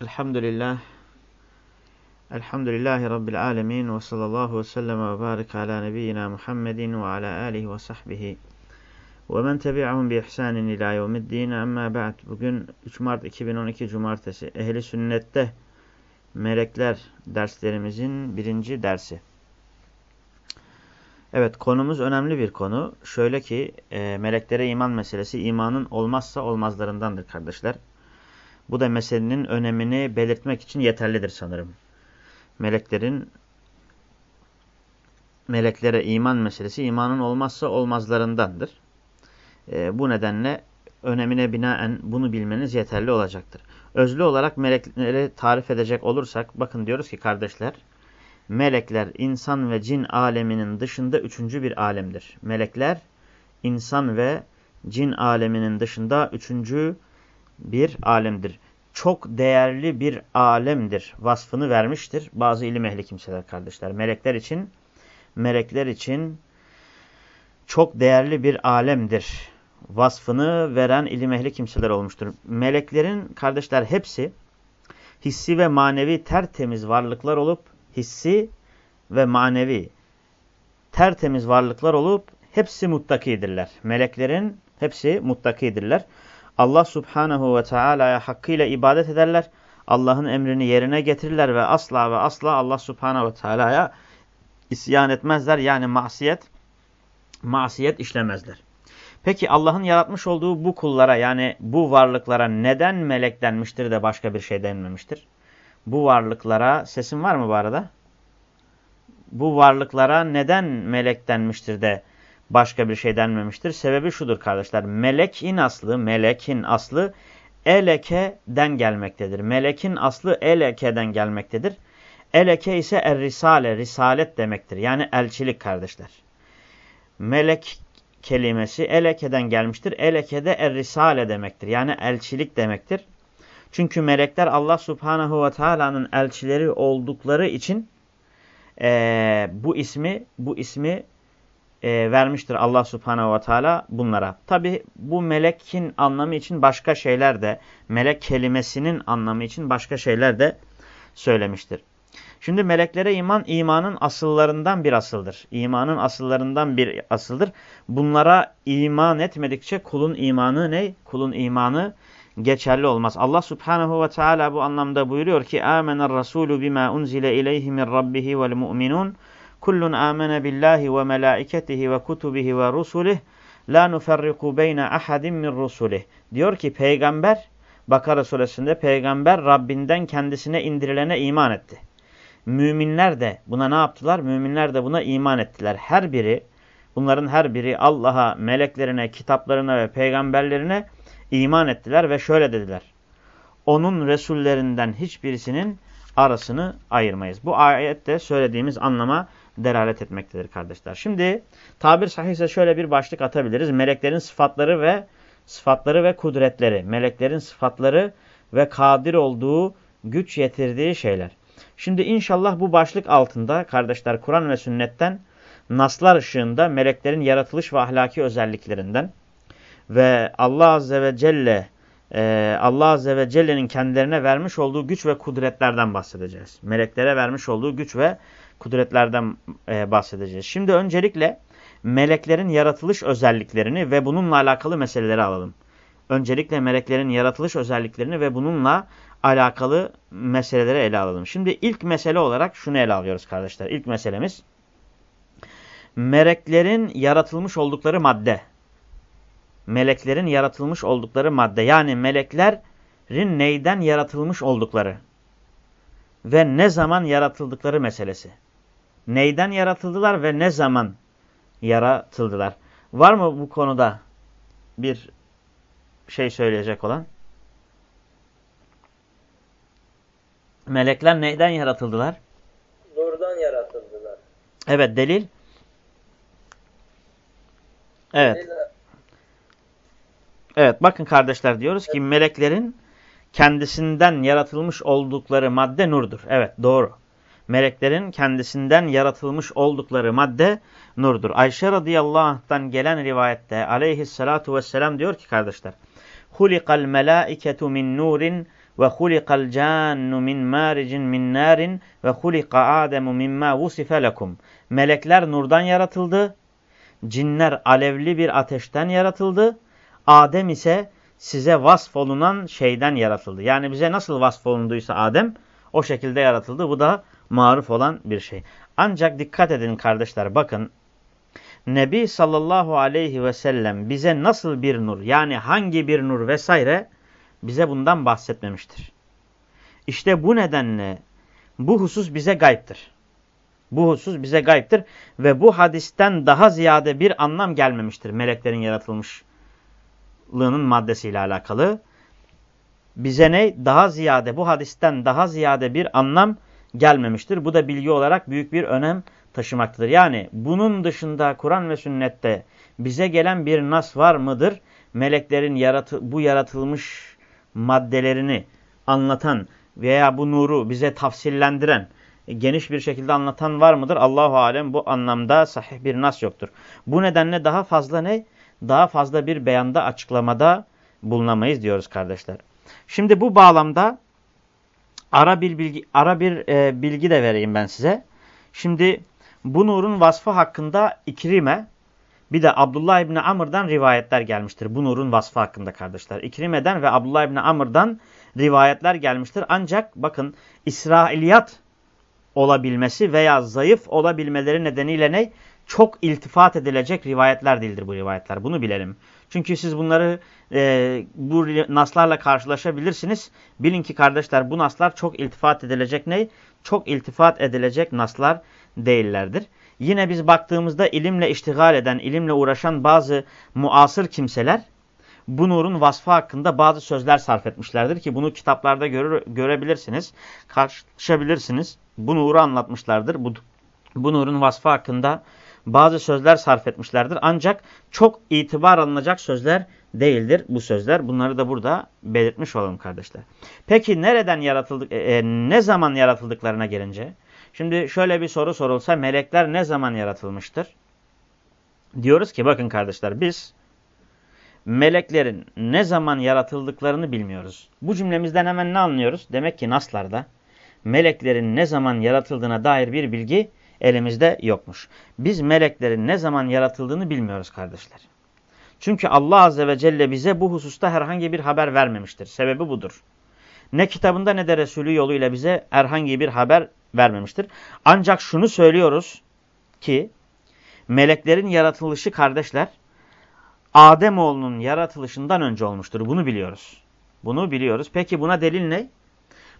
Elhamdülillah. Elhamdülillahi Rabbil alemin ve sallallahu ve sellem ve barik ala nebiyyina Muhammedin ve ala alihi ve sahbihi ve men tebi'ahum bi ihsanin ila yevmiddin amma ba'd. Bugün 3 Mart 2012 Cumartesi. Ehli sünnette melekler derslerimizin birinci dersi. Evet konumuz önemli bir konu. Şöyle ki e, meleklere iman meselesi imanın olmazsa olmazlarındandır kardeşler. Bu da meselenin önemini belirtmek için yeterlidir sanırım. Meleklerin meleklere iman meselesi imanın olmazsa olmazlarındandır. E, bu nedenle önemine binaen bunu bilmeniz yeterli olacaktır. Özlü olarak melekleri tarif edecek olursak bakın diyoruz ki kardeşler melekler insan ve cin aleminin dışında üçüncü bir alemdir. Melekler insan ve cin aleminin dışında üçüncü bir alemdir. Çok değerli bir alemdir vasfını vermiştir bazı ilim ehli kimseler kardeşler. Melekler için melekler için çok değerli bir alemdir vasfını veren ilim ehli kimseler olmuştur. Meleklerin kardeşler hepsi hissi ve manevi tertemiz varlıklar olup hissi ve manevi tertemiz varlıklar olup hepsi muttakidirler. Meleklerin hepsi muttakidirler. Allah subhanehu ve teala'ya hakkıyla ibadet ederler. Allah'ın emrini yerine getirirler ve asla ve asla Allah subhanehu ve teala'ya isyan etmezler. Yani masiyet, masiyet işlemezler. Peki Allah'ın yaratmış olduğu bu kullara yani bu varlıklara neden melek denmiştir de başka bir şey denmemiştir? Bu varlıklara sesim var mı bu arada? Bu varlıklara neden melek denmiştir de başka bir şey denmemiştir? Sebebi şudur kardeşler. Melekin aslı, melekin aslı eleke'den gelmektedir. Melekin aslı eleke'den gelmektedir. Eleke ise er-risale, risalet demektir. Yani elçilik kardeşler. Melek kelimesi eleke'den gelmiştir. Eleke de er-risale demektir. Yani elçilik demektir. Çünkü melekler Allah subhanahu ve teala'nın elçileri oldukları için e, bu ismi bu ismi e, vermiştir Allah subhanahu ve teala bunlara. Tabi bu melekin anlamı için başka şeyler de melek kelimesinin anlamı için başka şeyler de söylemiştir. Şimdi meleklere iman imanın asıllarından bir asıldır. İmanın asıllarından bir asıldır. Bunlara iman etmedikçe kulun imanı ne? Kulun imanı geçerli olmaz. Allah subhanahu ve teala bu anlamda buyuruyor ki Rasûlü bimâ unzile ileyhi min rabbihi vel mu'minun kullun âmene billahi ve melâiketihi ve kutubihi ve rusulih la nuferriku beyne ahadin min rusulih. Diyor ki peygamber Bakara suresinde peygamber Rabbinden kendisine indirilene iman etti. Müminler de buna ne yaptılar? Müminler de buna iman ettiler. Her biri bunların her biri Allah'a, meleklerine, kitaplarına ve peygamberlerine iman ettiler ve şöyle dediler. Onun Resullerinden hiçbirisinin arasını ayırmayız. Bu ayette söylediğimiz anlama delalet etmektedir kardeşler. Şimdi tabir sahihse şöyle bir başlık atabiliriz. Meleklerin sıfatları ve sıfatları ve kudretleri. Meleklerin sıfatları ve kadir olduğu, güç yetirdiği şeyler. Şimdi inşallah bu başlık altında kardeşler Kur'an ve sünnetten naslar ışığında meleklerin yaratılış ve ahlaki özelliklerinden ve Allah Azze ve Celle e, Allah Azze ve Celle'nin kendilerine vermiş olduğu güç ve kudretlerden bahsedeceğiz. Meleklere vermiş olduğu güç ve kudretlerden e, bahsedeceğiz. Şimdi öncelikle meleklerin yaratılış özelliklerini ve bununla alakalı meseleleri alalım. Öncelikle meleklerin yaratılış özelliklerini ve bununla alakalı meseleleri ele alalım. Şimdi ilk mesele olarak şunu ele alıyoruz kardeşler. İlk meselemiz meleklerin yaratılmış oldukları madde meleklerin yaratılmış oldukları madde. Yani meleklerin neyden yaratılmış oldukları ve ne zaman yaratıldıkları meselesi. Neyden yaratıldılar ve ne zaman yaratıldılar. Var mı bu konuda bir şey söyleyecek olan? Melekler neyden yaratıldılar? Nurdan yaratıldılar. Evet delil. Evet. Delil Evet bakın kardeşler diyoruz ki meleklerin kendisinden yaratılmış oldukları madde nurdur. Evet doğru. Meleklerin kendisinden yaratılmış oldukları madde nurdur. Ayşe radıyallahu anh'tan gelen rivayette aleyhissalatu vesselam diyor ki kardeşler. Hulikal melâiketu min nurin ve hulikal cannu min maricin min narin ve hulika ademu mimma vusife lekum. Melekler nurdan yaratıldı. Cinler alevli bir ateşten yaratıldı. Adem ise size vasfolunan şeyden yaratıldı. Yani bize nasıl vasfolunduysa Adem o şekilde yaratıldı. Bu da maruf olan bir şey. Ancak dikkat edin kardeşler bakın. Nebi sallallahu aleyhi ve sellem bize nasıl bir nur yani hangi bir nur vesaire bize bundan bahsetmemiştir. İşte bu nedenle bu husus bize gayiptir. Bu husus bize gayiptir ve bu hadisten daha ziyade bir anlam gelmemiştir meleklerin yaratılmışlığının maddesiyle alakalı. Bize ne? Daha ziyade bu hadisten daha ziyade bir anlam gelmemiştir. Bu da bilgi olarak büyük bir önem taşımaktadır. Yani bunun dışında Kur'an ve sünnette bize gelen bir nas var mıdır? Meleklerin yaratı bu yaratılmış maddelerini anlatan veya bu nuru bize tafsillendiren, geniş bir şekilde anlatan var mıdır? Allahu alem bu anlamda sahih bir nas yoktur. Bu nedenle daha fazla ne? Daha fazla bir beyanda açıklamada bulunamayız diyoruz kardeşler. Şimdi bu bağlamda ara bir bilgi ara bir e, bilgi de vereyim ben size. Şimdi bu nurun vasfı hakkında İkrime bir de Abdullah İbni Amr'dan rivayetler gelmiştir. Bu nurun vasfı hakkında kardeşler. İkrime'den ve Abdullah İbni Amr'dan rivayetler gelmiştir. Ancak bakın İsrailiyat olabilmesi veya zayıf olabilmeleri nedeniyle ne? Çok iltifat edilecek rivayetler değildir bu rivayetler. Bunu bilelim. Çünkü siz bunları e, bu naslarla karşılaşabilirsiniz. Bilin ki kardeşler bu naslar çok iltifat edilecek ne? Çok iltifat edilecek naslar değillerdir. Yine biz baktığımızda ilimle iştigal eden, ilimle uğraşan bazı muasır kimseler bu nurun vasfı hakkında bazı sözler sarf etmişlerdir ki bunu kitaplarda görür, görebilirsiniz, karşılaşabilirsiniz. Bu nuru anlatmışlardır. Bu, bu nurun vasfı hakkında bazı sözler sarf etmişlerdir. Ancak çok itibar alınacak sözler değildir bu sözler. Bunları da burada belirtmiş olalım kardeşler. Peki nereden yaratıldık, e, e, ne zaman yaratıldıklarına gelince? Şimdi şöyle bir soru sorulsa melekler ne zaman yaratılmıştır? Diyoruz ki bakın kardeşler biz meleklerin ne zaman yaratıldıklarını bilmiyoruz. Bu cümlemizden hemen ne anlıyoruz? Demek ki naslarda meleklerin ne zaman yaratıldığına dair bir bilgi elimizde yokmuş. Biz meleklerin ne zaman yaratıldığını bilmiyoruz kardeşler. Çünkü Allah Azze ve Celle bize bu hususta herhangi bir haber vermemiştir. Sebebi budur. Ne kitabında ne de Resulü yoluyla bize herhangi bir haber vermemiştir. Ancak şunu söylüyoruz ki meleklerin yaratılışı kardeşler Ademoğlunun yaratılışından önce olmuştur. Bunu biliyoruz. Bunu biliyoruz. Peki buna delil ne?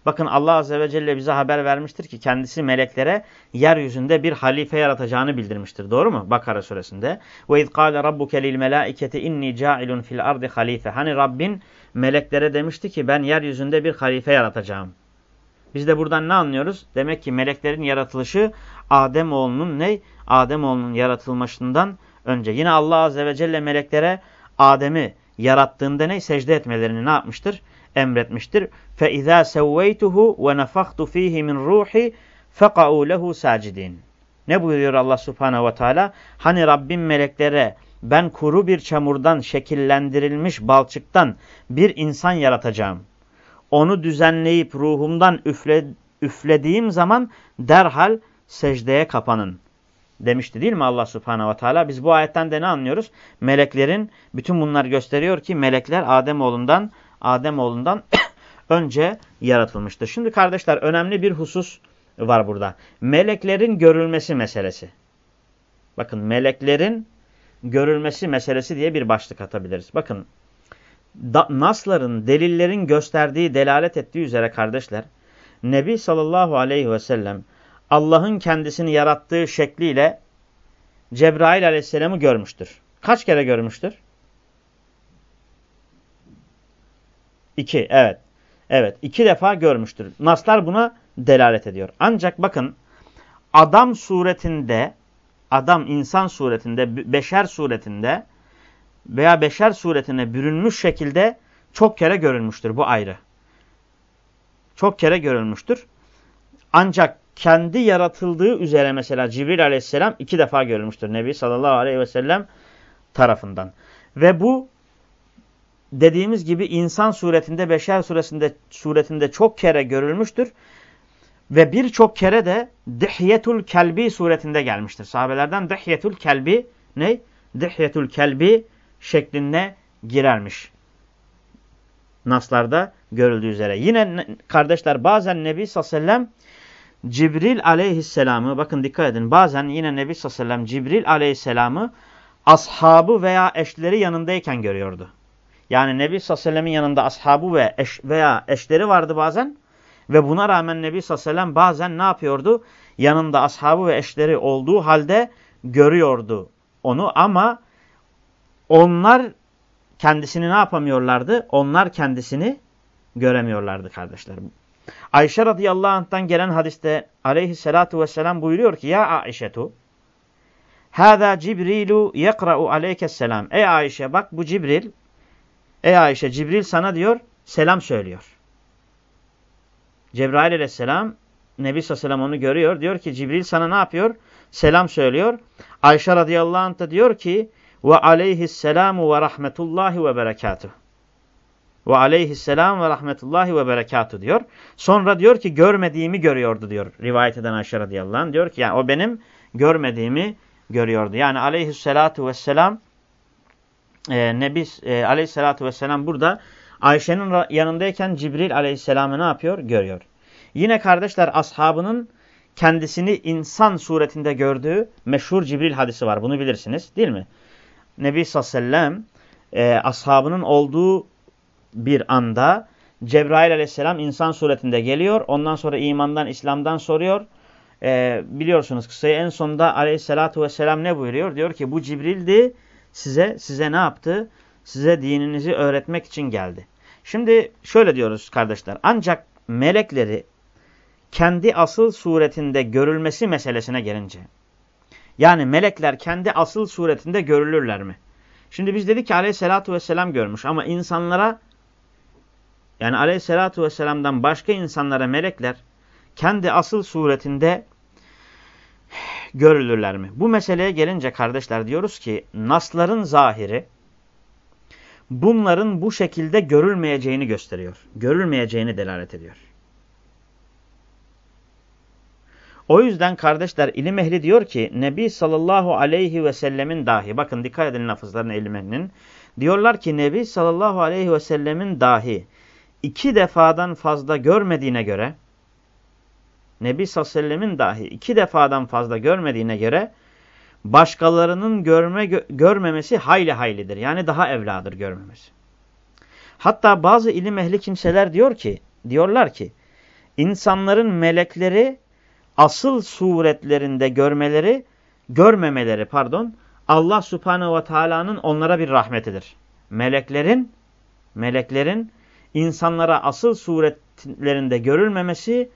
Bakın Allah Azze ve Celle bize haber vermiştir ki kendisi meleklere yeryüzünde bir halife yaratacağını bildirmiştir. Doğru mu? Bakara suresinde. Ve iz kâle rabbuke lil melâiketi inni câilun fil ardi halife. Hani Rabbin meleklere demişti ki ben yeryüzünde bir halife yaratacağım. Biz de buradan ne anlıyoruz? Demek ki meleklerin yaratılışı Ademoğlunun ne? Ademoğlunun yaratılmasından önce. Yine Allah Azze ve Celle meleklere Adem'i yarattığında ne? Secde etmelerini ne yapmıştır? Emretmiştir. فَاِذَا سَوَّيْتُهُ وَنَفَخْتُ ف۪يهِ مِنْ رُوحِ فَقَعُوا لَهُ سَاجِدِينَ Ne buyuruyor Allah Subhanahu ve Teala? Hani Rabbim meleklere ben kuru bir çamurdan şekillendirilmiş balçıktan bir insan yaratacağım onu düzenleyip ruhumdan üfle, üflediğim zaman derhal secdeye kapanın demişti değil mi Allah subhanehu ve teala? Biz bu ayetten de ne anlıyoruz? Meleklerin, bütün bunlar gösteriyor ki melekler Ademoğlundan, Ademoğlundan önce yaratılmıştır. Şimdi kardeşler önemli bir husus var burada. Meleklerin görülmesi meselesi. Bakın meleklerin görülmesi meselesi diye bir başlık atabiliriz. Bakın da, nasların, delillerin gösterdiği, delalet ettiği üzere kardeşler, Nebi sallallahu aleyhi ve sellem Allah'ın kendisini yarattığı şekliyle Cebrail aleyhisselamı görmüştür. Kaç kere görmüştür? İki, evet. Evet, iki defa görmüştür. Naslar buna delalet ediyor. Ancak bakın, adam suretinde, adam insan suretinde, beşer suretinde veya beşer suretine bürünmüş şekilde çok kere görülmüştür. Bu ayrı. Çok kere görülmüştür. Ancak kendi yaratıldığı üzere mesela Cibril aleyhisselam iki defa görülmüştür. Nebi sallallahu aleyhi ve sellem tarafından. Ve bu dediğimiz gibi insan suretinde, beşer suresinde, suretinde çok kere görülmüştür. Ve birçok kere de Dihyetul Kelbi suretinde gelmiştir. Sahabelerden Dihyetul Kelbi ne? Dihyetul Kelbi şeklinde girermiş. Naslarda görüldüğü üzere. Yine kardeşler bazen Nebi sallallahu Cibril aleyhisselamı bakın dikkat edin bazen yine Nebi sallallahu Cibril aleyhisselamı ashabı veya eşleri yanındayken görüyordu. Yani Nebi sallallahu yanında ashabı ve eş veya eşleri vardı bazen. Ve buna rağmen Nebi sallallahu bazen ne yapıyordu? Yanında ashabı ve eşleri olduğu halde görüyordu onu ama onlar kendisini ne yapamıyorlardı? Onlar kendisini göremiyorlardı kardeşler. Ayşe radıyallahu anh'tan gelen hadiste aleyhissalatu vesselam buyuruyor ki ya Aişetu Hâzâ Cibrilu yekra'u aleykesselam. Ey Ayşe bak bu Cibril. Ey Ayşe Cibril sana diyor selam söylüyor. Cebrail aleyhisselam Nebi sallallahu onu görüyor. Diyor ki Cibril sana ne yapıyor? Selam söylüyor. Ayşe radıyallahu anh da diyor ki ve aleyhisselamu ve rahmetullahi ve berekatuhu. Ve aleyhisselam ve rahmetullahi ve berekatuhu diyor. Sonra diyor ki görmediğimi görüyordu diyor. Rivayet eden Ayşe radıyallahu anh diyor ki yani o benim görmediğimi görüyordu. Yani aleyhissalatu vesselam e, Nebi e, aleyhissalatu vesselam burada Ayşe'nin yanındayken Cibril aleyhisselamı ne yapıyor? Görüyor. Yine kardeşler ashabının kendisini insan suretinde gördüğü meşhur Cibril hadisi var. Bunu bilirsiniz değil mi? Nebi sallallahu aleyhi ve e, ashabının olduğu bir anda Cebrail aleyhisselam insan suretinde geliyor. Ondan sonra imandan, İslam'dan soruyor. E, biliyorsunuz kısayı en sonunda aleyhissalatu vesselam ne buyuruyor? Diyor ki bu Cibril'di size, size ne yaptı? Size dininizi öğretmek için geldi. Şimdi şöyle diyoruz kardeşler. Ancak melekleri kendi asıl suretinde görülmesi meselesine gelince. Yani melekler kendi asıl suretinde görülürler mi? Şimdi biz dedik ki aleyhissalatu vesselam görmüş ama insanlara yani aleyhissalatu vesselam'dan başka insanlara melekler kendi asıl suretinde görülürler mi? Bu meseleye gelince kardeşler diyoruz ki nasların zahiri bunların bu şekilde görülmeyeceğini gösteriyor. Görülmeyeceğini delalet ediyor. O yüzden kardeşler ilim ehli diyor ki Nebi sallallahu aleyhi ve sellemin dahi bakın dikkat edin lafızlarına ilim ehlinin. Diyorlar ki Nebi sallallahu aleyhi ve sellemin dahi iki defadan fazla görmediğine göre Nebi sallallahu dahi iki defadan fazla görmediğine göre başkalarının görme gö görmemesi hayli haylidir. Yani daha evladır görmemesi. Hatta bazı ilim ehli kimseler diyor ki, diyorlar ki insanların melekleri asıl suretlerinde görmeleri, görmemeleri pardon, Allah Subhanahu ve Taala'nın onlara bir rahmetidir. Meleklerin meleklerin insanlara asıl suretlerinde görülmemesi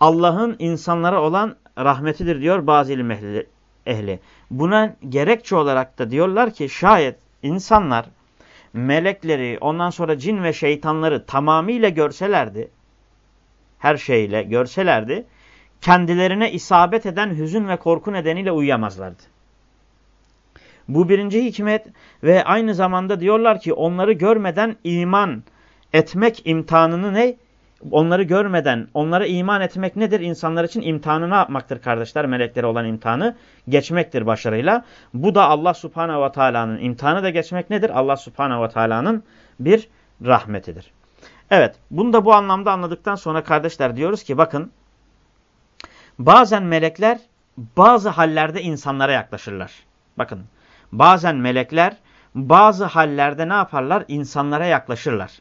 Allah'ın insanlara olan rahmetidir diyor bazı ilim ehli. Buna gerekçe olarak da diyorlar ki şayet insanlar melekleri ondan sonra cin ve şeytanları tamamıyla görselerdi, her şeyle görselerdi, kendilerine isabet eden hüzün ve korku nedeniyle uyuyamazlardı. Bu birinci hikmet ve aynı zamanda diyorlar ki onları görmeden iman etmek imtihanını ne? Onları görmeden onlara iman etmek nedir? İnsanlar için imtihanı ne yapmaktır kardeşler? Meleklere olan imtihanı geçmektir başarıyla. Bu da Allah subhanehu ve teala'nın imtihanı da geçmek nedir? Allah subhanehu ve teala'nın bir rahmetidir. Evet bunu da bu anlamda anladıktan sonra kardeşler diyoruz ki bakın bazen melekler bazı hallerde insanlara yaklaşırlar. Bakın bazen melekler bazı hallerde ne yaparlar? İnsanlara yaklaşırlar.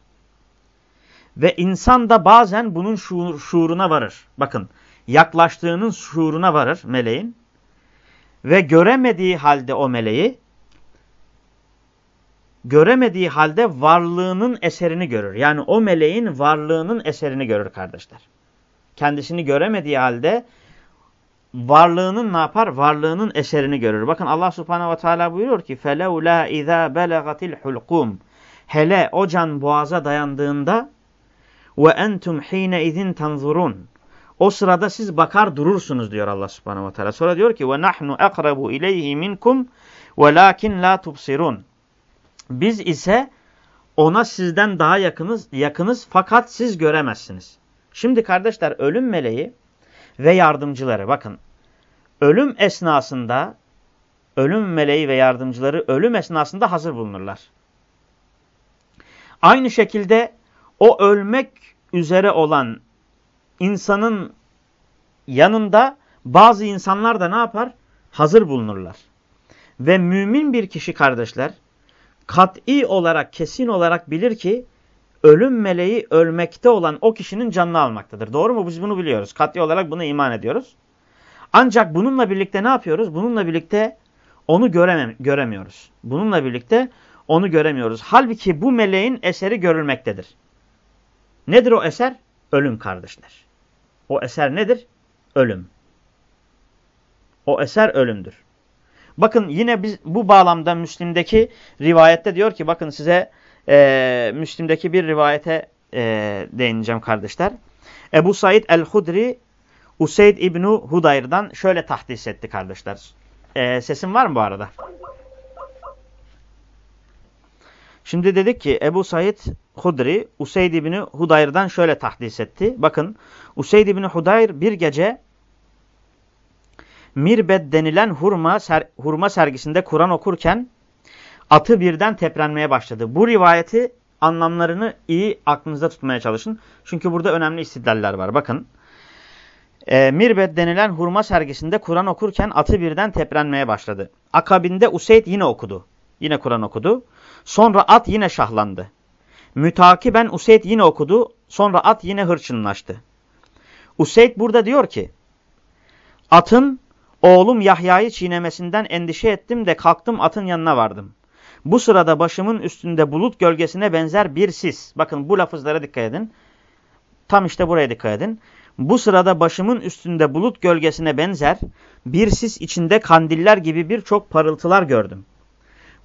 Ve insan da bazen bunun şuur, şuuruna varır. Bakın yaklaştığının şuuruna varır meleğin. Ve göremediği halde o meleği, göremediği halde varlığının eserini görür. Yani o meleğin varlığının eserini görür kardeşler. Kendisini göremediği halde varlığının ne yapar? Varlığının eserini görür. Bakın Allah subhanehu ve teala buyuruyor ki فَلَوْلَا اِذَا بَلَغَتِ الْحُلْقُمْ Hele o can boğaza dayandığında ve entum hine izin tanzurun. O sırada siz bakar durursunuz diyor Allah subhanahu ve teala. Sonra diyor ki ve nahnu akrabu ileyhi minkum velakin la tubsirun. Biz ise ona sizden daha yakınız, yakınız fakat siz göremezsiniz. Şimdi kardeşler ölüm meleği ve yardımcıları bakın ölüm esnasında ölüm meleği ve yardımcıları ölüm esnasında hazır bulunurlar. Aynı şekilde o ölmek üzere olan insanın yanında bazı insanlar da ne yapar? Hazır bulunurlar. Ve mümin bir kişi kardeşler kat'i olarak, kesin olarak bilir ki ölüm meleği ölmekte olan o kişinin canını almaktadır. Doğru mu? Biz bunu biliyoruz. Kat'i olarak buna iman ediyoruz. Ancak bununla birlikte ne yapıyoruz? Bununla birlikte onu göremem göremiyoruz. Bununla birlikte onu göremiyoruz. Halbuki bu meleğin eseri görülmektedir. Nedir o eser? Ölüm kardeşler. O eser nedir? Ölüm. O eser ölümdür. Bakın yine biz bu bağlamda Müslim'deki rivayette diyor ki bakın size e, Müslim'deki bir rivayete e, değineceğim kardeşler. Ebu Said el-Hudri Useyd İbnu Hudayr'dan şöyle tahdis etti kardeşler. E, sesim var mı bu arada? Şimdi dedik ki Ebu Said Hudri Useyd İbni Hudayr'dan şöyle tahdis etti. Bakın Useyd İbni Hudayr bir gece Mirbed denilen hurma, ser, hurma sergisinde Kur'an okurken atı birden teprenmeye başladı. Bu rivayeti anlamlarını iyi aklınızda tutmaya çalışın. Çünkü burada önemli istidlaller var. Bakın. E, Mirbed denilen hurma sergisinde Kur'an okurken atı birden teprenmeye başladı. Akabinde Useyd yine okudu. Yine Kur'an okudu. Sonra at yine şahlandı. Mütakiben Useyd yine okudu. Sonra at yine hırçınlaştı. Useyd burada diyor ki atın oğlum Yahya'yı çiğnemesinden endişe ettim de kalktım atın yanına vardım. Bu sırada başımın üstünde bulut gölgesine benzer bir sis. Bakın bu lafızlara dikkat edin. Tam işte buraya dikkat edin. Bu sırada başımın üstünde bulut gölgesine benzer bir sis içinde kandiller gibi birçok parıltılar gördüm.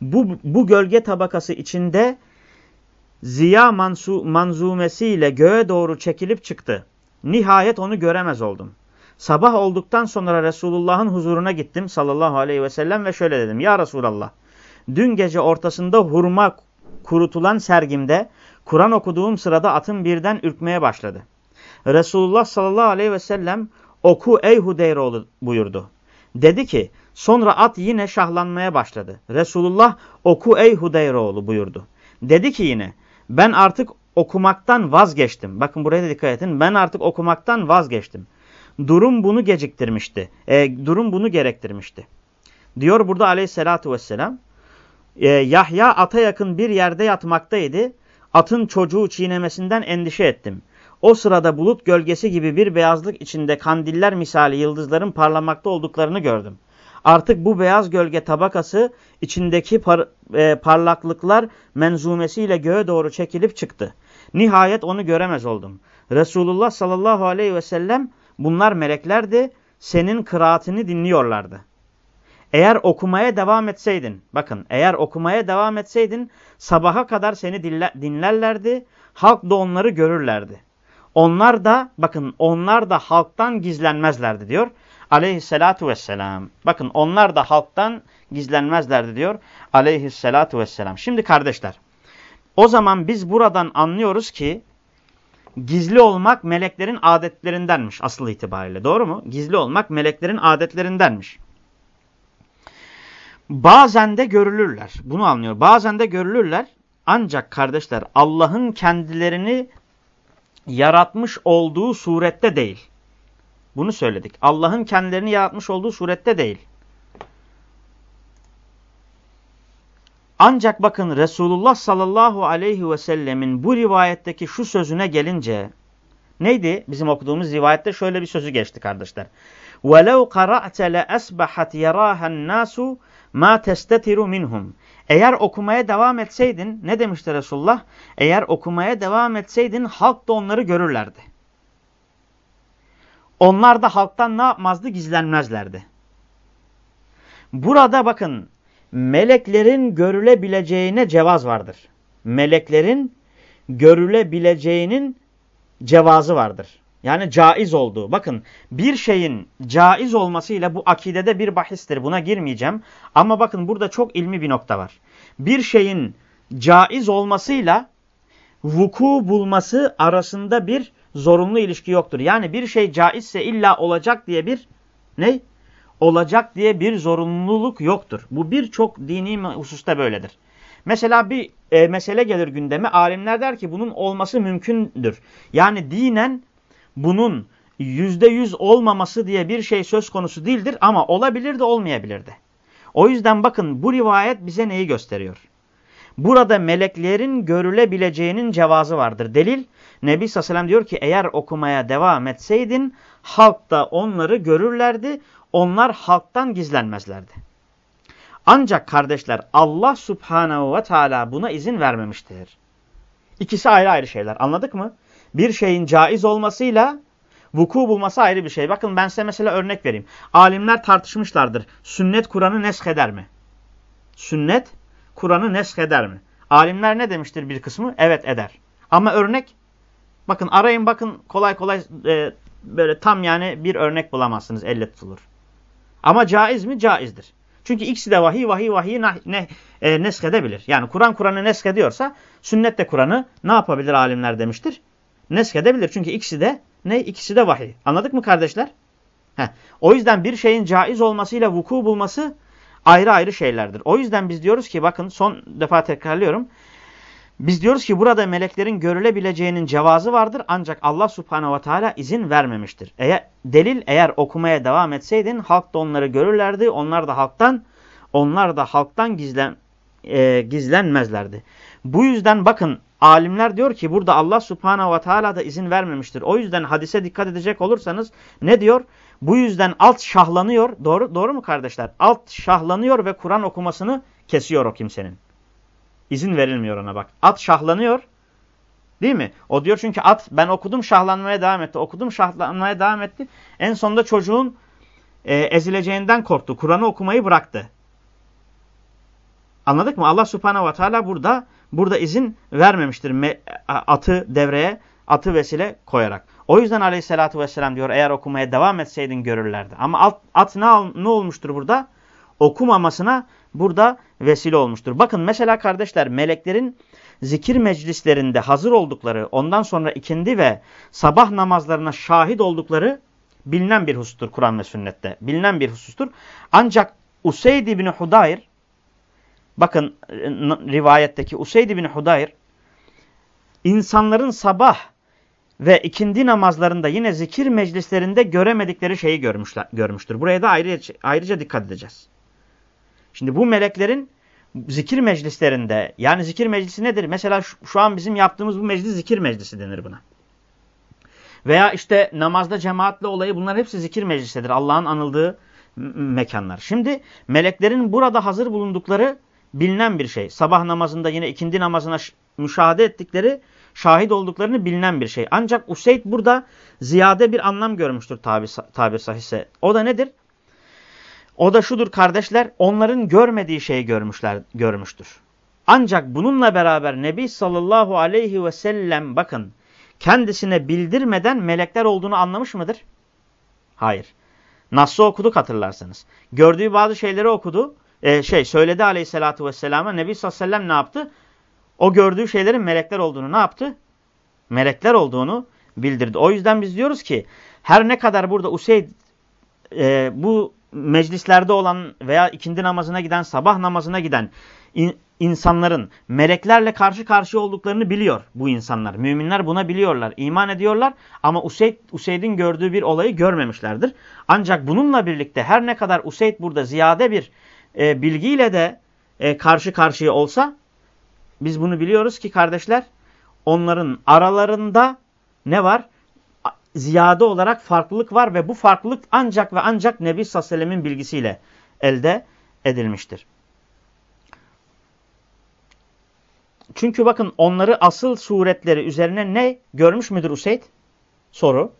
Bu, bu gölge tabakası içinde ziya mansu, manzumesiyle göğe doğru çekilip çıktı. Nihayet onu göremez oldum. Sabah olduktan sonra Resulullah'ın huzuruna gittim sallallahu aleyhi ve sellem ve şöyle dedim. Ya Resulallah dün gece ortasında hurma kurutulan sergimde Kur'an okuduğum sırada atım birden ürkmeye başladı. Resulullah sallallahu aleyhi ve sellem oku ey Hudeyroğlu buyurdu. Dedi ki sonra at yine şahlanmaya başladı. Resulullah oku ey Hudeyroğlu buyurdu. Dedi ki yine ben artık okumaktan vazgeçtim. Bakın buraya da dikkat edin. Ben artık okumaktan vazgeçtim. Durum bunu geciktirmişti. E, durum bunu gerektirmişti. Diyor burada aleyhissalatu vesselam. E, Yahya ata yakın bir yerde yatmaktaydı. Atın çocuğu çiğnemesinden endişe ettim. O sırada bulut gölgesi gibi bir beyazlık içinde kandiller misali yıldızların parlamakta olduklarını gördüm. Artık bu beyaz gölge tabakası içindeki par e, parlaklıklar menzumesiyle göğe doğru çekilip çıktı. Nihayet onu göremez oldum. Resulullah sallallahu aleyhi ve sellem bunlar meleklerdi, senin kıraatini dinliyorlardı. Eğer okumaya devam etseydin, bakın eğer okumaya devam etseydin sabaha kadar seni dinlerlerdi, halk da onları görürlerdi. Onlar da bakın onlar da halktan gizlenmezlerdi diyor aleyhissalatu vesselam. Bakın onlar da halktan gizlenmezlerdi diyor aleyhissalatu vesselam. Şimdi kardeşler o zaman biz buradan anlıyoruz ki gizli olmak meleklerin adetlerindenmiş asıl itibariyle. Doğru mu? Gizli olmak meleklerin adetlerindenmiş. Bazen de görülürler. Bunu anlıyor. Bazen de görülürler. Ancak kardeşler Allah'ın kendilerini yaratmış olduğu surette değil. Bunu söyledik. Allah'ın kendilerini yaratmış olduğu surette değil. Ancak bakın Resulullah sallallahu aleyhi ve sellemin bu rivayetteki şu sözüne gelince neydi? Bizim okuduğumuz rivayette şöyle bir sözü geçti kardeşler. وَلَوْ قَرَأْتَ لَأَسْبَحَتْ يَرَاهَا النَّاسُ مَا تَسْتَتِرُ مِنْهُمْ Eğer okumaya devam etseydin, ne demişti Resulullah? Eğer okumaya devam etseydin halk da onları görürlerdi. Onlar da halktan ne yapmazdı? Gizlenmezlerdi. Burada bakın meleklerin görülebileceğine cevaz vardır. Meleklerin görülebileceğinin cevazı vardır. Yani caiz olduğu. Bakın bir şeyin caiz olmasıyla bu akidede bir bahistir. Buna girmeyeceğim. Ama bakın burada çok ilmi bir nokta var. Bir şeyin caiz olmasıyla vuku bulması arasında bir zorunlu ilişki yoktur. Yani bir şey caizse illa olacak diye bir ne? Olacak diye bir zorunluluk yoktur. Bu birçok dini hususta böyledir. Mesela bir e, mesele gelir gündeme. Alimler der ki bunun olması mümkündür. Yani dinen bunun yüzde yüz olmaması diye bir şey söz konusu değildir ama olabilir de olmayabilir de. O yüzden bakın bu rivayet bize neyi gösteriyor? Burada meleklerin görülebileceğinin cevazı vardır. Delil Nebi Sallallahu diyor ki eğer okumaya devam etseydin halk da onları görürlerdi. Onlar halktan gizlenmezlerdi. Ancak kardeşler Allah Subhanahu ve Teala buna izin vermemiştir. İkisi ayrı ayrı şeyler. Anladık mı? Bir şeyin caiz olmasıyla vuku bulması ayrı bir şey. Bakın ben size mesela örnek vereyim. Alimler tartışmışlardır. Sünnet Kur'an'ı nesk eder mi? Sünnet Kur'an'ı nesk eder mi? Alimler ne demiştir bir kısmı? Evet eder. Ama örnek bakın arayın bakın kolay kolay e, böyle tam yani bir örnek bulamazsınız elle tutulur. Ama caiz mi? Caizdir. Çünkü ikisi de vahiy, vahiy, vahiy ne, e, neskedebilir. Yani Kur'an Kur'an'ı neskediyorsa sünnet de Kur'an'ı ne yapabilir alimler demiştir? Neskedebilir. Çünkü ikisi de ne? İkisi de vahiy. Anladık mı kardeşler? Heh. O yüzden bir şeyin caiz olmasıyla vuku bulması ayrı ayrı şeylerdir. O yüzden biz diyoruz ki bakın son defa tekrarlıyorum. Biz diyoruz ki burada meleklerin görülebileceğinin cevazı vardır ancak Allah subhanehu ve teala izin vermemiştir. Eğer, delil eğer okumaya devam etseydin halk da onları görürlerdi. Onlar da halktan onlar da halktan gizlen, e, gizlenmezlerdi. Bu yüzden bakın alimler diyor ki burada Allah subhanehu ve teala da izin vermemiştir. O yüzden hadise dikkat edecek olursanız ne diyor? Bu yüzden alt şahlanıyor. Doğru, doğru mu kardeşler? Alt şahlanıyor ve Kur'an okumasını kesiyor o kimsenin. İzin verilmiyor ona bak. At şahlanıyor. Değil mi? O diyor çünkü at ben okudum şahlanmaya devam etti. Okudum şahlanmaya devam etti. En sonunda çocuğun e, ezileceğinden korktu. Kur'an'ı okumayı bıraktı. Anladık mı? Allah subhanehu ve teala burada burada izin vermemiştir atı devreye, atı vesile koyarak. O yüzden aleyhissalatü vesselam diyor eğer okumaya devam etseydin görürlerdi. Ama at, at ne, ne olmuştur burada? Okumamasına burada vesile olmuştur. Bakın mesela kardeşler meleklerin zikir meclislerinde hazır oldukları ondan sonra ikindi ve sabah namazlarına şahit oldukları bilinen bir husustur Kur'an ve sünnette. Bilinen bir husustur. Ancak Useyd bin Hudayr bakın rivayetteki Useyd bin Hudayr insanların sabah ve ikindi namazlarında yine zikir meclislerinde göremedikleri şeyi görmüşler, görmüştür. Buraya da ayrıca, ayrıca dikkat edeceğiz. Şimdi bu meleklerin zikir meclislerinde yani zikir meclisi nedir? Mesela şu, şu an bizim yaptığımız bu meclis zikir meclisi denir buna. Veya işte namazda cemaatle olayı bunlar hepsi zikir meclisidir. Allah'ın anıldığı mekanlar. Şimdi meleklerin burada hazır bulundukları bilinen bir şey. Sabah namazında yine ikindi namazına müşahede ettikleri, şahit olduklarını bilinen bir şey. Ancak Useyd burada ziyade bir anlam görmüştür tabi, tabir sahihse. O da nedir? O da şudur kardeşler, onların görmediği şeyi görmüşler, görmüştür. Ancak bununla beraber Nebi sallallahu aleyhi ve sellem bakın kendisine bildirmeden melekler olduğunu anlamış mıdır? Hayır. Nasıl okuduk hatırlarsanız. Gördüğü bazı şeyleri okudu. E, şey söyledi aleyhissalatü vesselama. Nebi sallallahu aleyhi ve sellem ne yaptı? O gördüğü şeylerin melekler olduğunu ne yaptı? Melekler olduğunu bildirdi. O yüzden biz diyoruz ki her ne kadar burada Useyd e, bu meclislerde olan veya ikindi namazına giden, sabah namazına giden in, insanların meleklerle karşı karşıya olduklarını biliyor bu insanlar. Müminler buna biliyorlar, iman ediyorlar ama Useyd, Useyd'in gördüğü bir olayı görmemişlerdir. Ancak bununla birlikte her ne kadar Useyd burada ziyade bir e, bilgiyle de e, karşı karşıya olsa biz bunu biliyoruz ki kardeşler onların aralarında ne var? Ziyade olarak farklılık var ve bu farklılık ancak ve ancak Nebi Sallallahu bilgisiyle elde edilmiştir. Çünkü bakın onları asıl suretleri üzerine ne görmüş müdür Useyd? Soru.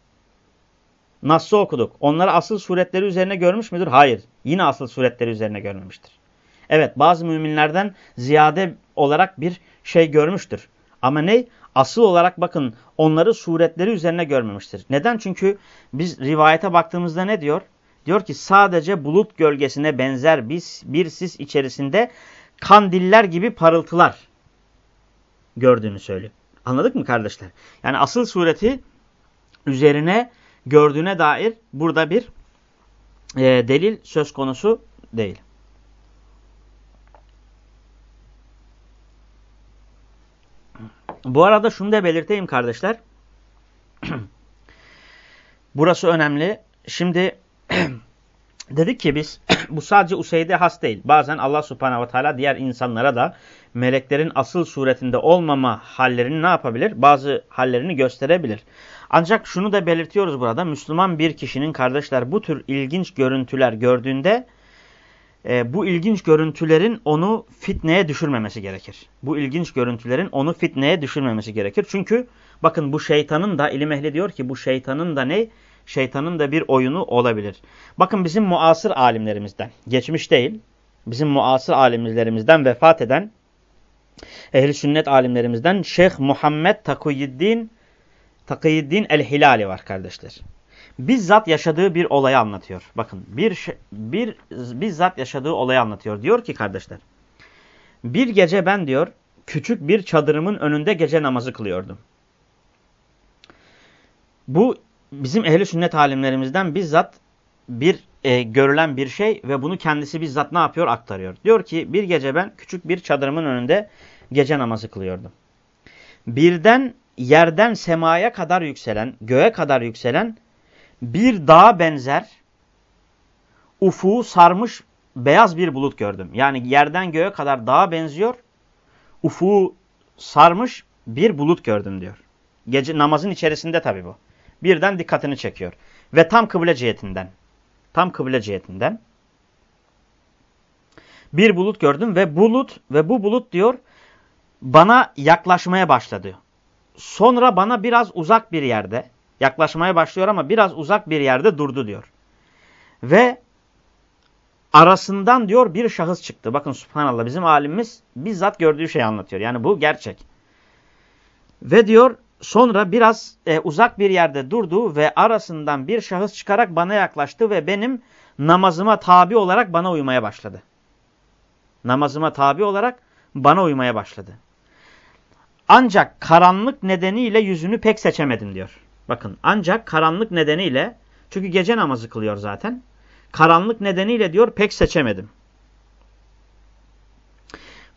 Nasıl okuduk? Onları asıl suretleri üzerine görmüş müdür? Hayır. Yine asıl suretleri üzerine görmemiştir. Evet bazı müminlerden ziyade olarak bir şey görmüştür. Ama ne? Asıl olarak bakın onları suretleri üzerine görmemiştir. Neden? Çünkü biz rivayete baktığımızda ne diyor? Diyor ki sadece bulut gölgesine benzer bir, bir sis içerisinde kandiller gibi parıltılar gördüğünü söylüyor. Anladık mı kardeşler? Yani asıl sureti üzerine gördüğüne dair burada bir e, delil söz konusu değil. Bu arada şunu da belirteyim kardeşler. Burası önemli. Şimdi dedik ki biz bu sadece Useyd'e has değil. Bazen Allah subhanehu ve teala diğer insanlara da meleklerin asıl suretinde olmama hallerini ne yapabilir? Bazı hallerini gösterebilir. Ancak şunu da belirtiyoruz burada. Müslüman bir kişinin kardeşler bu tür ilginç görüntüler gördüğünde e, bu ilginç görüntülerin onu fitneye düşürmemesi gerekir. Bu ilginç görüntülerin onu fitneye düşürmemesi gerekir. Çünkü bakın bu şeytanın da ilim ehli diyor ki bu şeytanın da ne? Şeytanın da bir oyunu olabilir. Bakın bizim muasır alimlerimizden, geçmiş değil, bizim muasır alimlerimizden vefat eden ehli sünnet alimlerimizden Şeyh Muhammed Takuyyuddin Takiyyuddin el-Hilali var kardeşler. Bizzat yaşadığı bir olayı anlatıyor. Bakın bir, bir bizzat yaşadığı olayı anlatıyor. Diyor ki kardeşler. Bir gece ben diyor küçük bir çadırımın önünde gece namazı kılıyordum. Bu bizim ehli sünnet alimlerimizden bizzat bir e, görülen bir şey ve bunu kendisi bizzat ne yapıyor aktarıyor. Diyor ki bir gece ben küçük bir çadırımın önünde gece namazı kılıyordum. Birden yerden semaya kadar yükselen, göğe kadar yükselen bir dağa benzer ufuğu sarmış beyaz bir bulut gördüm. Yani yerden göğe kadar dağa benziyor, ufuğu sarmış bir bulut gördüm diyor. Gece namazın içerisinde tabi bu. Birden dikkatini çekiyor. Ve tam kıble cihetinden. Tam kıble cihetinden. Bir bulut gördüm ve bulut ve bu bulut diyor bana yaklaşmaya başladı. Sonra bana biraz uzak bir yerde yaklaşmaya başlıyor ama biraz uzak bir yerde durdu diyor. Ve arasından diyor bir şahıs çıktı. Bakın subhanallah bizim alimimiz bizzat gördüğü şeyi anlatıyor. Yani bu gerçek. Ve diyor sonra biraz e, uzak bir yerde durdu ve arasından bir şahıs çıkarak bana yaklaştı ve benim namazıma tabi olarak bana uymaya başladı. Namazıma tabi olarak bana uymaya başladı. Ancak karanlık nedeniyle yüzünü pek seçemedim diyor. Bakın ancak karanlık nedeniyle çünkü gece namazı kılıyor zaten. Karanlık nedeniyle diyor pek seçemedim.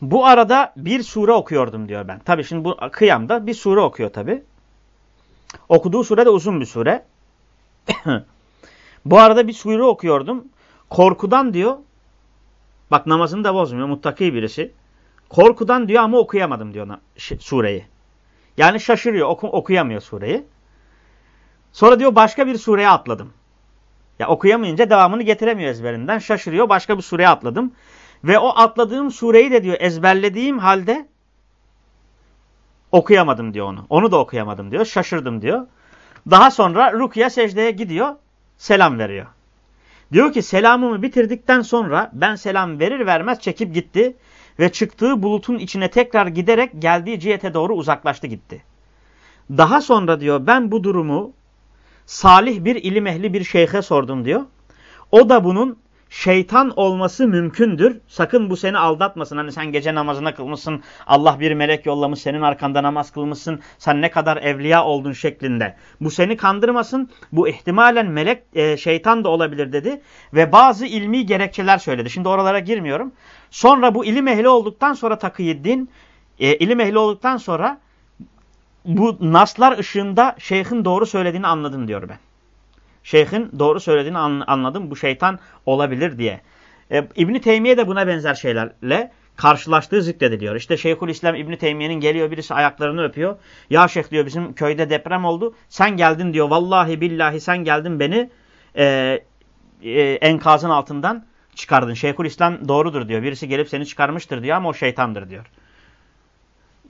Bu arada bir sure okuyordum diyor ben. Tabi şimdi bu kıyamda bir sure okuyor tabi. Okuduğu sure de uzun bir sure. bu arada bir sure okuyordum. Korkudan diyor. Bak namazını da bozmuyor. Muttaki birisi. Korkudan diyor ama okuyamadım diyor sureyi. Yani şaşırıyor. Oku, okuyamıyor sureyi. Sonra diyor başka bir sureye atladım. Ya okuyamayınca devamını getiremiyor ezberinden. Şaşırıyor. Başka bir sureye atladım. Ve o atladığım sureyi de diyor ezberlediğim halde okuyamadım diyor onu. Onu da okuyamadım diyor. Şaşırdım diyor. Daha sonra rukiye secdeye gidiyor. Selam veriyor. Diyor ki selamımı bitirdikten sonra ben selam verir vermez çekip gitti. Ve çıktığı bulutun içine tekrar giderek geldiği cihete doğru uzaklaştı gitti. Daha sonra diyor ben bu durumu salih bir ilim ehli bir şeyhe sordum diyor. O da bunun şeytan olması mümkündür. Sakın bu seni aldatmasın. Hani sen gece namazına kılmışsın, Allah bir melek yollamış, senin arkanda namaz kılmışsın, sen ne kadar evliya oldun şeklinde. Bu seni kandırmasın, bu ihtimalen melek, e, şeytan da olabilir dedi. Ve bazı ilmi gerekçeler söyledi. Şimdi oralara girmiyorum. Sonra bu ilim ehli olduktan sonra Takıyiddin, e, ilim ehli olduktan sonra bu naslar ışığında şeyhin doğru söylediğini anladım diyor ben. Şeyhin doğru söylediğini anladım. Bu şeytan olabilir diye. E, İbni Teymiye de buna benzer şeylerle karşılaştığı zikrediliyor. İşte Şeyhül İslam İbni Teymiye'nin geliyor birisi ayaklarını öpüyor. Ya şeyh diyor bizim köyde deprem oldu. Sen geldin diyor. Vallahi billahi sen geldin beni e, e, enkazın altından çıkardın. Şeyhül İslam doğrudur diyor. Birisi gelip seni çıkarmıştır diyor ama o şeytandır diyor.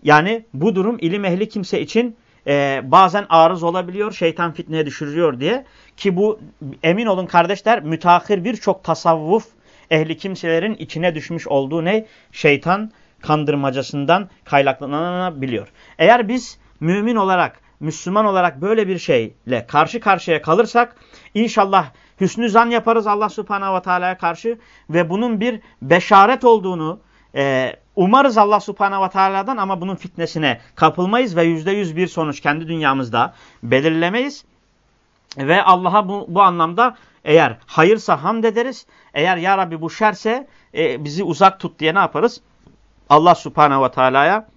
Yani bu durum ilim ehli kimse için e, bazen arız olabiliyor, şeytan fitneye düşürüyor diye. Ki bu emin olun kardeşler müteahhir birçok tasavvuf ehli kimselerin içine düşmüş olduğu ne? Şeytan kandırmacasından kaynaklanabiliyor. Eğer biz mümin olarak, Müslüman olarak böyle bir şeyle karşı karşıya kalırsak inşallah hüsnü zan yaparız Allah subhanahu ve teala'ya karşı ve bunun bir beşaret olduğunu, e, umarız Allah subhanehu ve teala'dan ama bunun fitnesine kapılmayız ve yüzde yüz bir sonuç kendi dünyamızda belirlemeyiz. Ve Allah'a bu, bu anlamda eğer hayırsa hamd ederiz. Eğer ya Rabbi bu şerse e, bizi uzak tut diye ne yaparız? Allah subhanehu ve teala'ya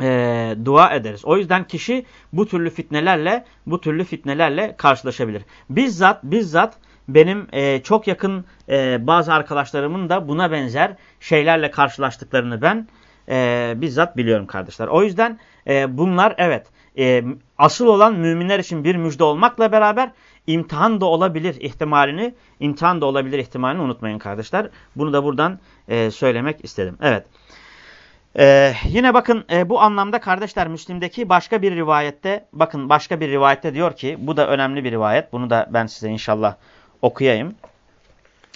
e, dua ederiz. O yüzden kişi bu türlü fitnelerle bu türlü fitnelerle karşılaşabilir. Bizzat bizzat benim e, çok yakın e, bazı arkadaşlarımın da buna benzer şeylerle karşılaştıklarını ben e, bizzat biliyorum kardeşler. O yüzden e, bunlar evet e, asıl olan müminler için bir müjde olmakla beraber imtihan da olabilir ihtimalini, imtihan da olabilir ihtimalini unutmayın kardeşler. Bunu da buradan e, söylemek istedim. Evet. Ee, yine bakın e, bu anlamda kardeşler Müslim'deki başka bir rivayette bakın başka bir rivayette diyor ki bu da önemli bir rivayet. Bunu da ben size inşallah okuyayım.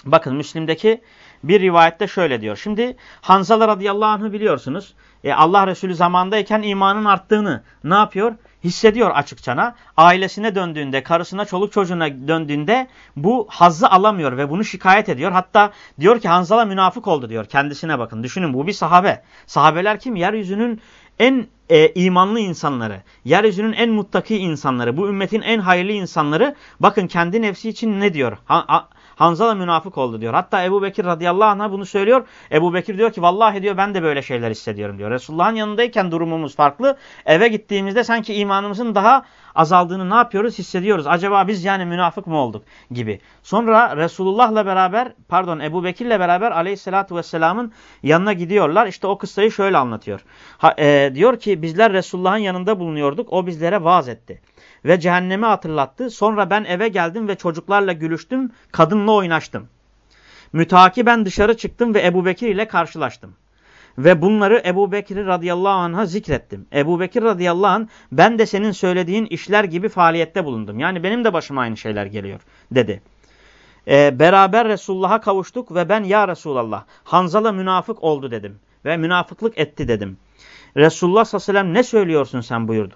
Bakın Müslim'deki bir rivayette şöyle diyor. Şimdi Hanzala radıyallahu anh'ı biliyorsunuz. E, Allah Resulü zamandayken imanın arttığını ne yapıyor? hissediyor açıkçana. Ailesine döndüğünde, karısına, çoluk çocuğuna döndüğünde bu hazzı alamıyor ve bunu şikayet ediyor. Hatta diyor ki Hanzala münafık oldu diyor. Kendisine bakın. Düşünün bu bir sahabe. Sahabeler kim? Yeryüzünün en e, imanlı insanları, yeryüzünün en muttaki insanları, bu ümmetin en hayırlı insanları bakın kendi nefsi için ne diyor? Ha, ha, Hanzala münafık oldu diyor. Hatta Ebu Bekir radıyallahu anh'a bunu söylüyor. Ebu Bekir diyor ki vallahi diyor ben de böyle şeyler hissediyorum diyor. Resulullah'ın yanındayken durumumuz farklı. Eve gittiğimizde sanki imanımızın daha azaldığını ne yapıyoruz hissediyoruz. Acaba biz yani münafık mı olduk gibi. Sonra Resulullah'la beraber pardon Ebu Bekir'le beraber aleyhissalatü vesselamın yanına gidiyorlar. İşte o kıssayı şöyle anlatıyor. Ha, e, diyor ki bizler Resulullah'ın yanında bulunuyorduk. O bizlere vaaz etti ve cehennemi hatırlattı. Sonra ben eve geldim ve çocuklarla gülüştüm, kadınla oynaştım. Mütakiben dışarı çıktım ve Ebu Bekir ile karşılaştım. Ve bunları Ebu Bekir radıyallahu anh'a zikrettim. Ebu Bekir radıyallahu anh ben de senin söylediğin işler gibi faaliyette bulundum. Yani benim de başıma aynı şeyler geliyor dedi. Ee, beraber Resulullah'a kavuştuk ve ben ya Resulallah Hanzala münafık oldu dedim. Ve münafıklık etti dedim. Resulullah sallallahu aleyhi ve sellem ne söylüyorsun sen buyurdu.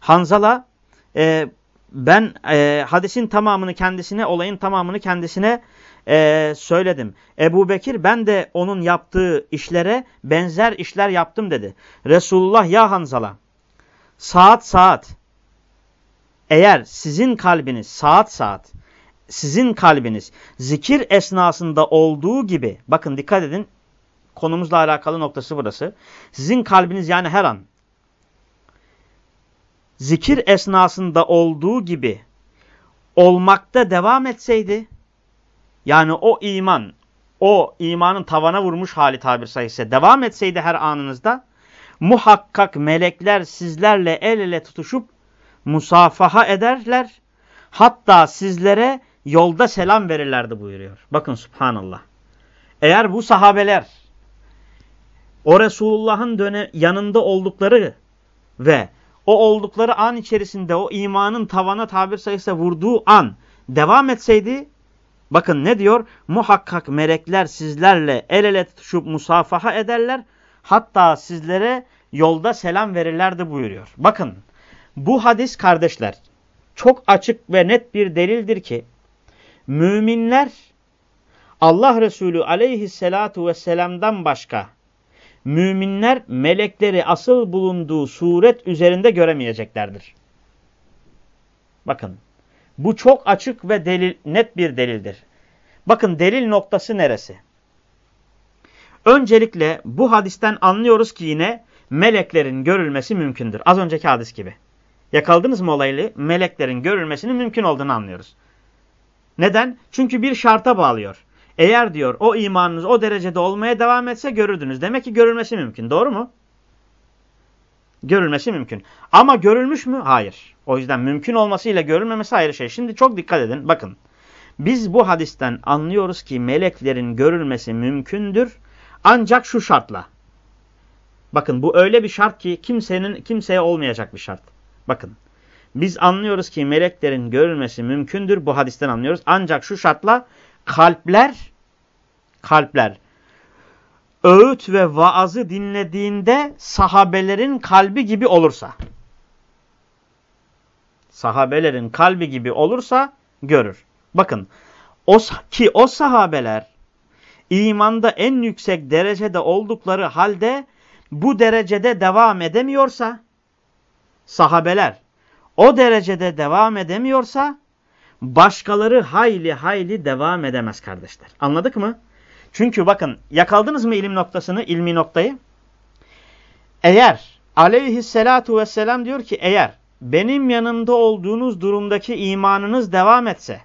Hanzala e, ben e, hadisin tamamını kendisine, olayın tamamını kendisine e, söyledim. Ebu Bekir ben de onun yaptığı işlere benzer işler yaptım dedi. Resulullah ya Hanzala saat saat eğer sizin kalbiniz saat saat sizin kalbiniz zikir esnasında olduğu gibi bakın dikkat edin konumuzla alakalı noktası burası. Sizin kalbiniz yani her an zikir esnasında olduğu gibi olmakta devam etseydi, yani o iman, o imanın tavana vurmuş hali tabir sayısı devam etseydi her anınızda, muhakkak melekler sizlerle el ele tutuşup musafaha ederler, hatta sizlere yolda selam verirlerdi buyuruyor. Bakın subhanallah. Eğer bu sahabeler o Resulullah'ın yanında oldukları ve o oldukları an içerisinde o imanın tavana tabir sayısı vurduğu an devam etseydi bakın ne diyor? Muhakkak melekler sizlerle el ele tutuşup musafaha ederler. Hatta sizlere yolda selam verirlerdi buyuruyor. Bakın bu hadis kardeşler çok açık ve net bir delildir ki müminler Allah Resulü aleyhissalatu vesselam'dan başka müminler melekleri asıl bulunduğu suret üzerinde göremeyeceklerdir. Bakın bu çok açık ve delil, net bir delildir. Bakın delil noktası neresi? Öncelikle bu hadisten anlıyoruz ki yine meleklerin görülmesi mümkündür. Az önceki hadis gibi. Yakaldınız mı olaylı? Meleklerin görülmesinin mümkün olduğunu anlıyoruz. Neden? Çünkü bir şarta bağlıyor. Eğer diyor o imanınız o derecede olmaya devam etse görürdünüz. Demek ki görülmesi mümkün. Doğru mu? Görülmesi mümkün. Ama görülmüş mü? Hayır. O yüzden mümkün olmasıyla görülmemesi ayrı şey. Şimdi çok dikkat edin. Bakın. Biz bu hadisten anlıyoruz ki meleklerin görülmesi mümkündür. Ancak şu şartla. Bakın bu öyle bir şart ki kimsenin kimseye olmayacak bir şart. Bakın. Biz anlıyoruz ki meleklerin görülmesi mümkündür. Bu hadisten anlıyoruz. Ancak şu şartla kalpler kalpler öğüt ve vaazı dinlediğinde sahabelerin kalbi gibi olursa sahabelerin kalbi gibi olursa görür. Bakın o ki o sahabeler imanda en yüksek derecede oldukları halde bu derecede devam edemiyorsa, sahabeler o derecede devam edemiyorsa, başkaları hayli hayli devam edemez kardeşler. Anladık mı? Çünkü bakın yakaldınız mı ilim noktasını, ilmi noktayı? Eğer aleyhissalatu vesselam diyor ki eğer benim yanımda olduğunuz durumdaki imanınız devam etse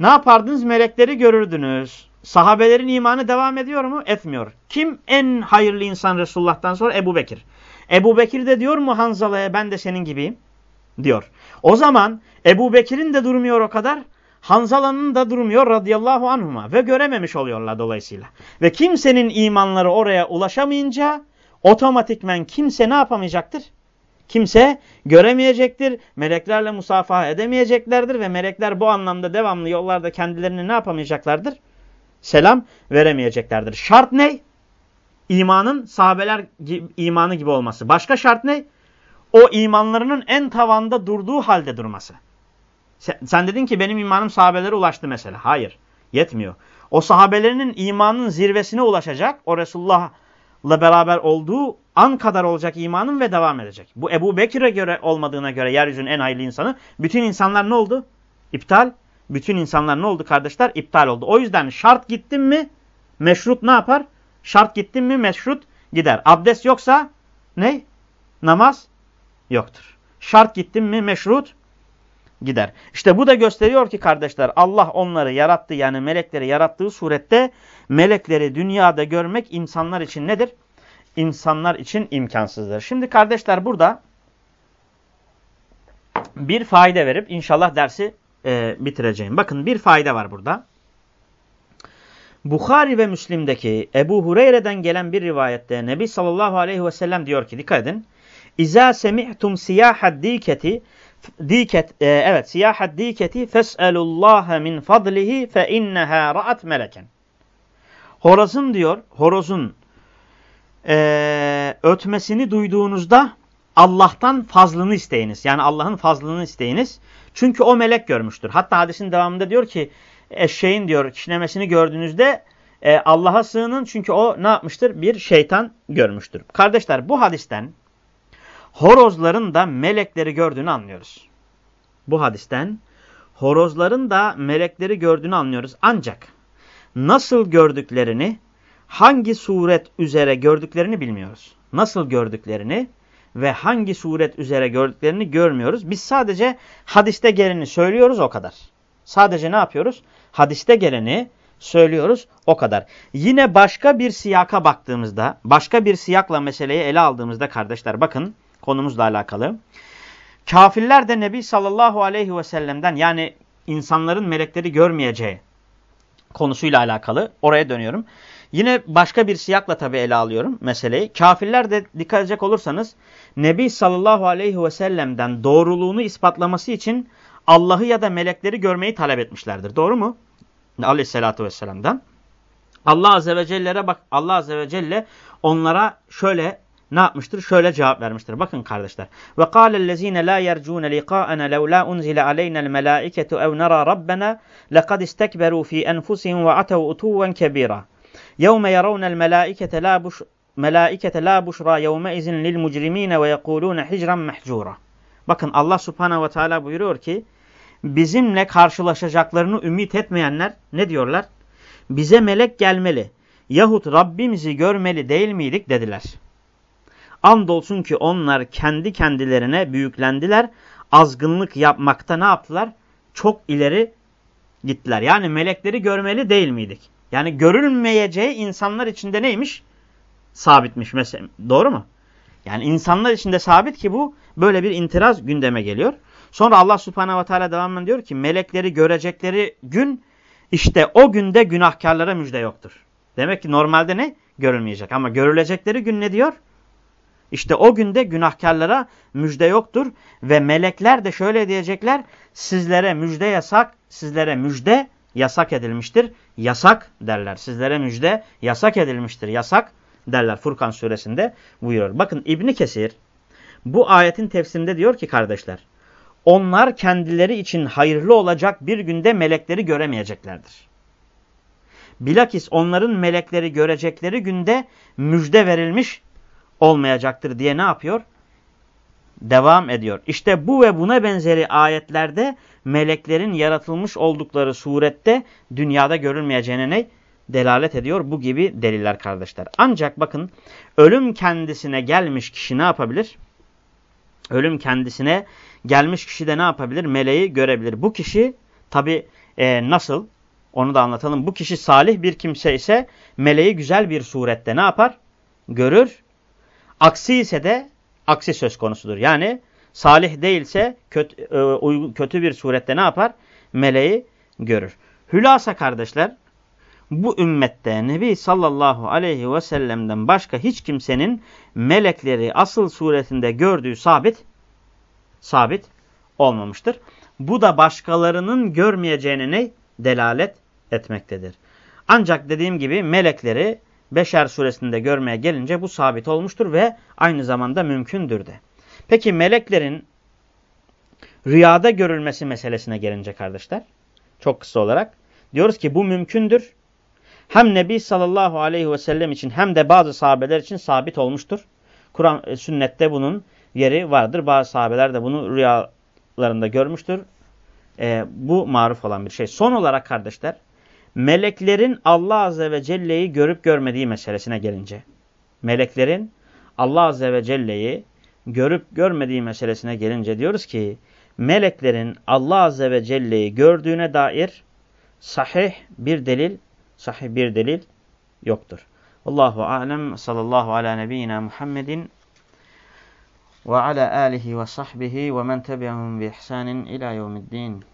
ne yapardınız? Melekleri görürdünüz. Sahabelerin imanı devam ediyor mu? Etmiyor. Kim en hayırlı insan Resulullah'tan sonra? Ebu Bekir. Ebu Bekir de diyor mu Hanzala'ya ben de senin gibiyim? Diyor. O zaman Ebu Bekir'in de durmuyor o kadar. Hanzala'nın da durmuyor radıyallahu anhuma ve görememiş oluyorlar dolayısıyla. Ve kimsenin imanları oraya ulaşamayınca otomatikmen kimse ne yapamayacaktır? Kimse göremeyecektir. Meleklerle musafaha edemeyeceklerdir ve melekler bu anlamda devamlı yollarda kendilerini ne yapamayacaklardır? Selam veremeyeceklerdir. Şart ne? İmanın sahabeler imanı gibi olması. Başka şart ne? O imanlarının en tavanda durduğu halde durması. Sen, sen dedin ki benim imanım sahabelere ulaştı mesela. Hayır. Yetmiyor. O sahabelerinin imanın zirvesine ulaşacak. O Resulullah'la beraber olduğu an kadar olacak imanın ve devam edecek. Bu Ebu Bekir'e göre olmadığına göre yeryüzünün en hayırlı insanı. Bütün insanlar ne oldu? İptal. Bütün insanlar ne oldu kardeşler? İptal oldu. O yüzden şart gittin mi meşrut ne yapar? Şart gittin mi meşrut gider. Abdest yoksa ne? Namaz yoktur. Şart gittin mi meşrut gider. İşte bu da gösteriyor ki kardeşler Allah onları yarattı yani melekleri yarattığı surette melekleri dünyada görmek insanlar için nedir? İnsanlar için imkansızdır. Şimdi kardeşler burada bir fayda verip inşallah dersi e, bitireceğim. Bakın bir fayda var burada. Bukhari ve Müslim'deki Ebu Hureyre'den gelen bir rivayette Nebi sallallahu aleyhi ve sellem diyor ki dikkat edin. İza semi'tum siyahad diketi diket e, evet siyahat diketi fes'elullaha min fadlihi fe inneha ra'at meleken. Horozun diyor, horozun e, ötmesini duyduğunuzda Allah'tan fazlını isteyiniz. Yani Allah'ın fazlını isteyiniz. Çünkü o melek görmüştür. Hatta hadisin devamında diyor ki eşeğin diyor kişnemesini gördüğünüzde e, Allah'a sığının çünkü o ne yapmıştır? Bir şeytan görmüştür. Kardeşler bu hadisten horozların da melekleri gördüğünü anlıyoruz. Bu hadisten horozların da melekleri gördüğünü anlıyoruz. Ancak nasıl gördüklerini, hangi suret üzere gördüklerini bilmiyoruz. Nasıl gördüklerini ve hangi suret üzere gördüklerini görmüyoruz. Biz sadece hadiste geleni söylüyoruz o kadar. Sadece ne yapıyoruz? Hadiste geleni söylüyoruz o kadar. Yine başka bir siyaka baktığımızda, başka bir siyakla meseleyi ele aldığımızda kardeşler bakın konumuzla alakalı. Kafirler de Nebi sallallahu aleyhi ve sellem'den yani insanların melekleri görmeyeceği konusuyla alakalı oraya dönüyorum. Yine başka bir siyakla tabi ele alıyorum meseleyi. Kafirler de dikkat edecek olursanız Nebi sallallahu aleyhi ve sellem'den doğruluğunu ispatlaması için Allah'ı ya da melekleri görmeyi talep etmişlerdir. Doğru mu? Aleyhissalatü vesselam'dan. Allah azze ve celle'lere bak Allah azze ve celle onlara şöyle ne yapmıştır? Şöyle cevap vermiştir. Bakın kardeşler. Ve kâlellezîne lâ yercûne liqâ'ena lev lâ unzile aleynel melâiketu ev nerâ rabbena lekad istekberû fî enfusihim ve atev utuvven kebîrâ. Yevme yeravnel melâikete lâ buş melâikete lâ buşrâ yevme izin lil mucrimîne ve yekûlûne hicran mehcûrâ. Bakın Allah subhanehu ve teala buyuruyor ki bizimle karşılaşacaklarını ümit etmeyenler ne diyorlar? Bize melek gelmeli yahut Rabbimizi görmeli değil miydik dediler. Andolsun ki onlar kendi kendilerine büyüklendiler. Azgınlık yapmakta ne yaptılar? Çok ileri gittiler. Yani melekleri görmeli değil miydik? Yani görülmeyeceği insanlar içinde neymiş? Sabitmiş mesela. Doğru mu? Yani insanlar içinde sabit ki bu böyle bir intiraz gündeme geliyor. Sonra Allah subhanehu ve teala devamlı diyor ki melekleri görecekleri gün işte o günde günahkarlara müjde yoktur. Demek ki normalde ne? Görülmeyecek ama görülecekleri gün ne diyor? İşte o günde günahkarlara müjde yoktur ve melekler de şöyle diyecekler sizlere müjde yasak, sizlere müjde yasak edilmiştir. Yasak derler. Sizlere müjde yasak edilmiştir. Yasak derler Furkan suresinde buyuruyor. Bakın İbni Kesir bu ayetin tefsirinde diyor ki kardeşler onlar kendileri için hayırlı olacak bir günde melekleri göremeyeceklerdir. Bilakis onların melekleri görecekleri günde müjde verilmiş olmayacaktır diye ne yapıyor? Devam ediyor. İşte bu ve buna benzeri ayetlerde meleklerin yaratılmış oldukları surette dünyada görülmeyeceğine ne? Delalet ediyor bu gibi deliller kardeşler. Ancak bakın ölüm kendisine gelmiş kişi ne yapabilir? Ölüm kendisine gelmiş kişi de ne yapabilir? Meleği görebilir. Bu kişi tabi e, nasıl? Onu da anlatalım. Bu kişi salih bir kimse ise meleği güzel bir surette ne yapar? Görür. Aksi ise de aksi söz konusudur. Yani salih değilse kötü, e, kötü bir surette ne yapar? Meleği görür. Hülasa kardeşler bu ümmette Nebi sallallahu aleyhi ve sellem'den başka hiç kimsenin melekleri asıl suretinde gördüğü sabit sabit olmamıştır. Bu da başkalarının görmeyeceğine ne? Delalet etmektedir. Ancak dediğim gibi melekleri Beşer suresinde görmeye gelince bu sabit olmuştur ve aynı zamanda mümkündür de. Peki meleklerin rüyada görülmesi meselesine gelince kardeşler, çok kısa olarak diyoruz ki bu mümkündür. Hem Nebi sallallahu aleyhi ve sellem için hem de bazı sahabeler için sabit olmuştur. Kur'an e, sünnette bunun yeri vardır. Bazı sahabeler de bunu rüyalarında görmüştür. E, bu maruf olan bir şey. Son olarak kardeşler, meleklerin Allah Azze ve Celle'yi görüp görmediği meselesine gelince. Meleklerin Allah Azze ve Celle'yi görüp görmediği meselesine gelince diyoruz ki, meleklerin Allah Azze ve Celle'yi gördüğüne dair sahih bir delil, sahih bir delil yoktur. Allahu alem sallallahu ala nebiyyina Muhammedin ve ala alihi ve sahbihi ve men tebi'ahum bi ihsanin ila yevmiddin.